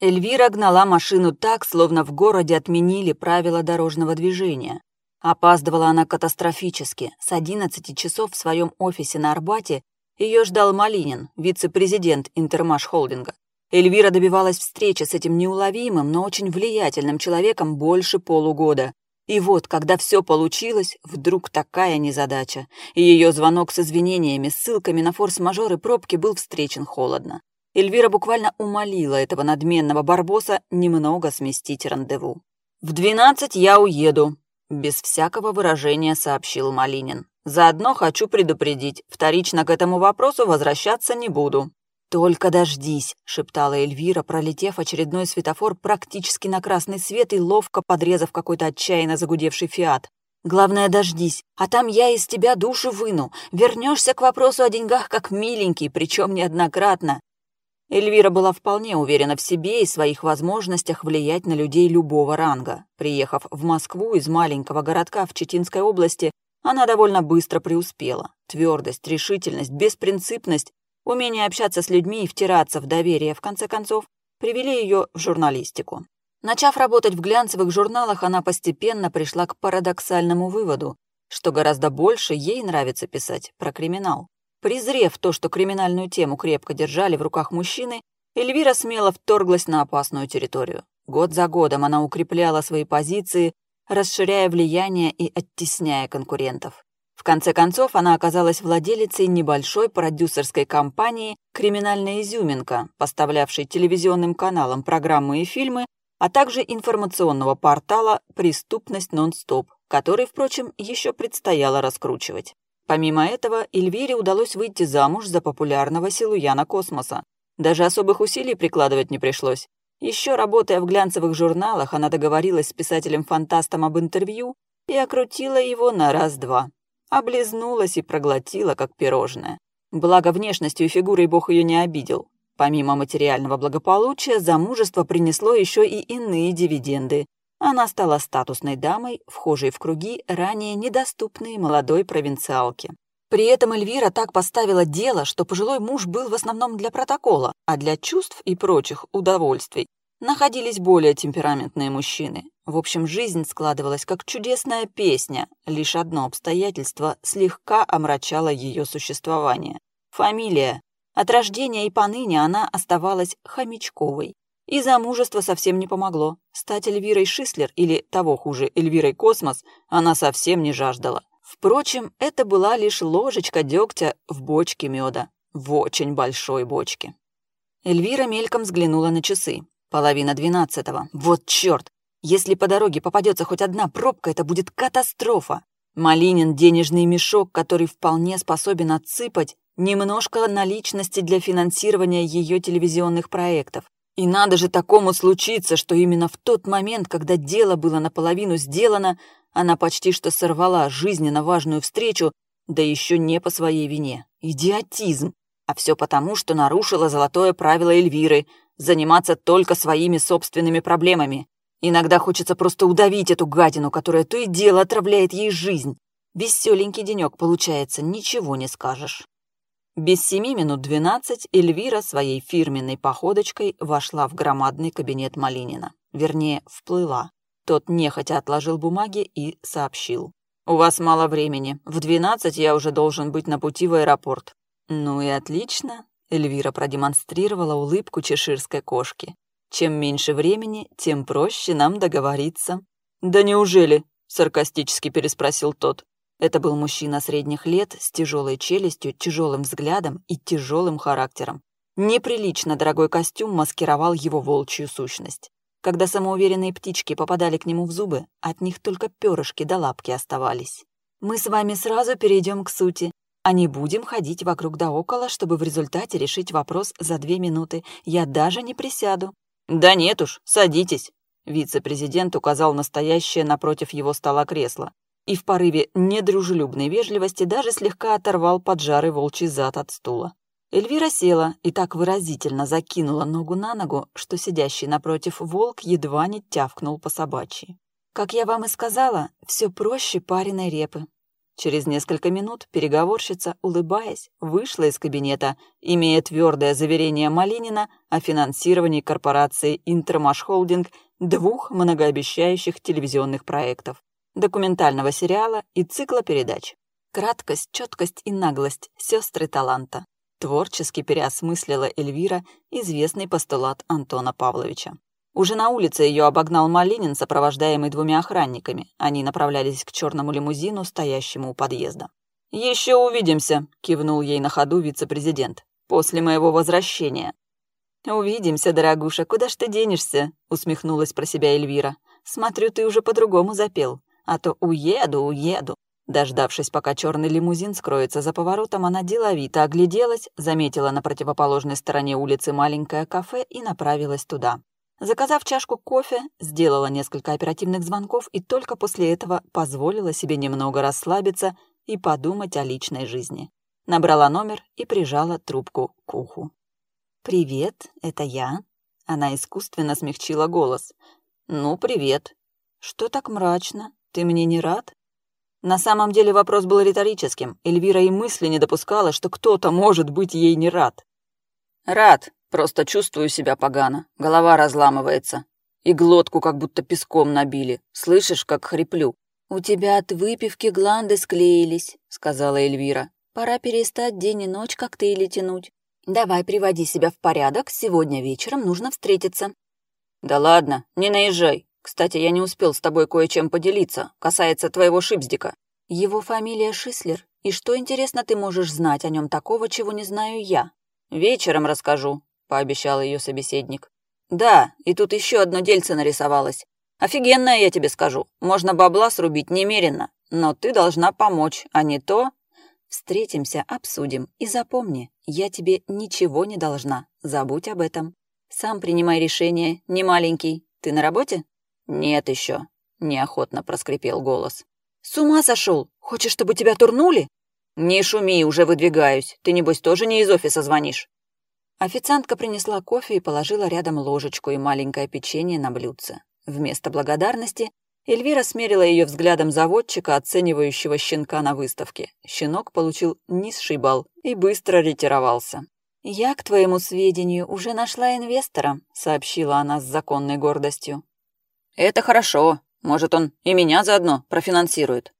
Эльвира гнала машину так, словно в городе отменили правила дорожного движения. Опаздывала она катастрофически. С 11 часов в своем офисе на Арбате ее ждал Малинин, вице-президент Интермаш Холдинга. Эльвира добивалась встречи с этим неуловимым, но очень влиятельным человеком больше полугода. И вот, когда все получилось, вдруг такая незадача. Ее звонок с извинениями, ссылками на форс-мажор и пробки был встречен холодно. Эльвира буквально умолила этого надменного барбоса немного сместить рандеву. «В двенадцать я уеду», — без всякого выражения сообщил Малинин. «Заодно хочу предупредить, вторично к этому вопросу возвращаться не буду». «Только дождись», — шептала Эльвира, пролетев очередной светофор практически на красный свет и ловко подрезав какой-то отчаянно загудевший фиат. «Главное, дождись, а там я из тебя душу выну. Вернешься к вопросу о деньгах как миленький, причем неоднократно». Эльвира была вполне уверена в себе и своих возможностях влиять на людей любого ранга. Приехав в Москву из маленького городка в Читинской области, она довольно быстро преуспела. Твердость, решительность, беспринципность Умение общаться с людьми и втираться в доверие, в конце концов, привели ее в журналистику. Начав работать в глянцевых журналах, она постепенно пришла к парадоксальному выводу, что гораздо больше ей нравится писать про криминал. Презрев то, что криминальную тему крепко держали в руках мужчины, Эльвира смело вторглась на опасную территорию. Год за годом она укрепляла свои позиции, расширяя влияние и оттесняя конкурентов. В конце концов, она оказалась владелицей небольшой продюсерской компании «Криминальная изюминка», поставлявшей телевизионным каналам программы и фильмы, а также информационного портала «Преступность нон-стоп», который, впрочем, еще предстояло раскручивать. Помимо этого, Эльвире удалось выйти замуж за популярного Силуяна Космоса. Даже особых усилий прикладывать не пришлось. Еще работая в глянцевых журналах, она договорилась с писателем-фантастом об интервью и окрутила его на раз-два. Облизнулась и проглотила, как пирожное. Благо, внешностью и фигурой бог ее не обидел. Помимо материального благополучия, замужество принесло еще и иные дивиденды. Она стала статусной дамой, вхожей в круги, ранее недоступные молодой провинциалке. При этом Эльвира так поставила дело, что пожилой муж был в основном для протокола, а для чувств и прочих удовольствий находились более темпераментные мужчины. В общем, жизнь складывалась как чудесная песня, лишь одно обстоятельство слегка омрачало ее существование. Фамилия. От рождения и поныне она оставалась Хомячковой. И замужество совсем не помогло. Стать Эльвирой Шислер или, того хуже, Эльвирой Космос она совсем не жаждала. Впрочем, это была лишь ложечка дегтя в бочке меда. В очень большой бочке. Эльвира мельком взглянула на часы. Половина двенадцатого. Вот черт! Если по дороге попадется хоть одна пробка, это будет катастрофа. Малинин — денежный мешок, который вполне способен отсыпать немножко наличности для финансирования ее телевизионных проектов. И надо же такому случиться, что именно в тот момент, когда дело было наполовину сделано, она почти что сорвала жизненно важную встречу, да еще не по своей вине. Идиотизм! А все потому, что нарушила золотое правило Эльвиры — заниматься только своими собственными проблемами. Иногда хочется просто удавить эту гадину, которая то и дело отравляет ей жизнь. Веселенький денек получается, ничего не скажешь. Без семи минут двенадцать Эльвира своей фирменной походочкой вошла в громадный кабинет Малинина. Вернее, вплыла. Тот нехотя отложил бумаги и сообщил. «У вас мало времени. В двенадцать я уже должен быть на пути в аэропорт». «Ну и отлично. Эльвира продемонстрировала улыбку чеширской кошки. «Чем меньше времени, тем проще нам договориться». «Да неужели?» — саркастически переспросил тот. Это был мужчина средних лет с тяжелой челюстью, тяжелым взглядом и тяжелым характером. Неприлично дорогой костюм маскировал его волчью сущность. Когда самоуверенные птички попадали к нему в зубы, от них только перышки до лапки оставались. «Мы с вами сразу перейдем к сути а не будем ходить вокруг да около, чтобы в результате решить вопрос за две минуты. Я даже не присяду». «Да нет уж, садитесь», — вице-президент указал настоящее напротив его стола кресло и в порыве недружелюбной вежливости даже слегка оторвал поджарый волчий зад от стула. Эльвира села и так выразительно закинула ногу на ногу, что сидящий напротив волк едва не тявкнул по собачьи. «Как я вам и сказала, все проще пареной репы. Через несколько минут переговорщица, улыбаясь, вышла из кабинета, имея твердое заверение Малинина о финансировании корпорации «Интермаш Холдинг» двух многообещающих телевизионных проектов, документального сериала и цикла передач. Краткость, четкость и наглость – сестры таланта. Творчески переосмыслила Эльвира известный постулат Антона Павловича. Уже на улице ее обогнал Малинин, сопровождаемый двумя охранниками. Они направлялись к черному лимузину, стоящему у подъезда. «Еще увидимся», — кивнул ей на ходу вице-президент. «После моего возвращения». «Увидимся, дорогуша, куда ж ты денешься?» — усмехнулась про себя Эльвира. «Смотрю, ты уже по-другому запел. А то уеду, уеду». Дождавшись, пока черный лимузин скроется за поворотом, она деловито огляделась, заметила на противоположной стороне улицы маленькое кафе и направилась туда. Заказав чашку кофе, сделала несколько оперативных звонков и только после этого позволила себе немного расслабиться и подумать о личной жизни. Набрала номер и прижала трубку к уху. «Привет, это я». Она искусственно смягчила голос. «Ну, привет. Что так мрачно? Ты мне не рад?» На самом деле вопрос был риторическим. Эльвира и мысли не допускала, что кто-то может быть ей не рад. «Рад», Просто чувствую себя погано, голова разламывается. И глотку как будто песком набили. Слышишь, как хриплю? «У тебя от выпивки гланды склеились», — сказала Эльвира. «Пора перестать день и ночь коктейли тянуть. Давай, приводи себя в порядок, сегодня вечером нужно встретиться». «Да ладно, не наезжай. Кстати, я не успел с тобой кое-чем поделиться, касается твоего Шипздика». «Его фамилия Шислер. И что, интересно, ты можешь знать о нем такого, чего не знаю я?» «Вечером расскажу пообещал ее собеседник. «Да, и тут еще одно дельце нарисовалось. Офигенное, я тебе скажу. Можно бабла срубить немерено, но ты должна помочь, а не то...» «Встретимся, обсудим. И запомни, я тебе ничего не должна. Забудь об этом. Сам принимай решение, не маленький. Ты на работе?» «Нет еще», — неохотно проскрипел голос. «С ума сошел? Хочешь, чтобы тебя турнули?» «Не шуми, уже выдвигаюсь. Ты, небось, тоже не из офиса звонишь?» Официантка принесла кофе и положила рядом ложечку и маленькое печенье на блюдце. Вместо благодарности Эльвира смерила ее взглядом заводчика, оценивающего щенка на выставке. Щенок получил низший балл и быстро ретировался. «Я, к твоему сведению, уже нашла инвестора», — сообщила она с законной гордостью. «Это хорошо. Может, он и меня заодно профинансирует».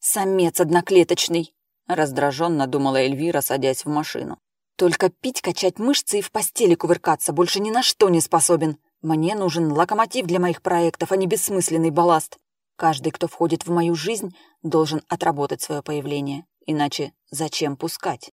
«Самец одноклеточный», — раздраженно думала Эльвира, садясь в машину. Только пить, качать мышцы и в постели кувыркаться больше ни на что не способен. Мне нужен локомотив для моих проектов, а не бессмысленный балласт. Каждый, кто входит в мою жизнь, должен отработать свое появление. Иначе зачем пускать?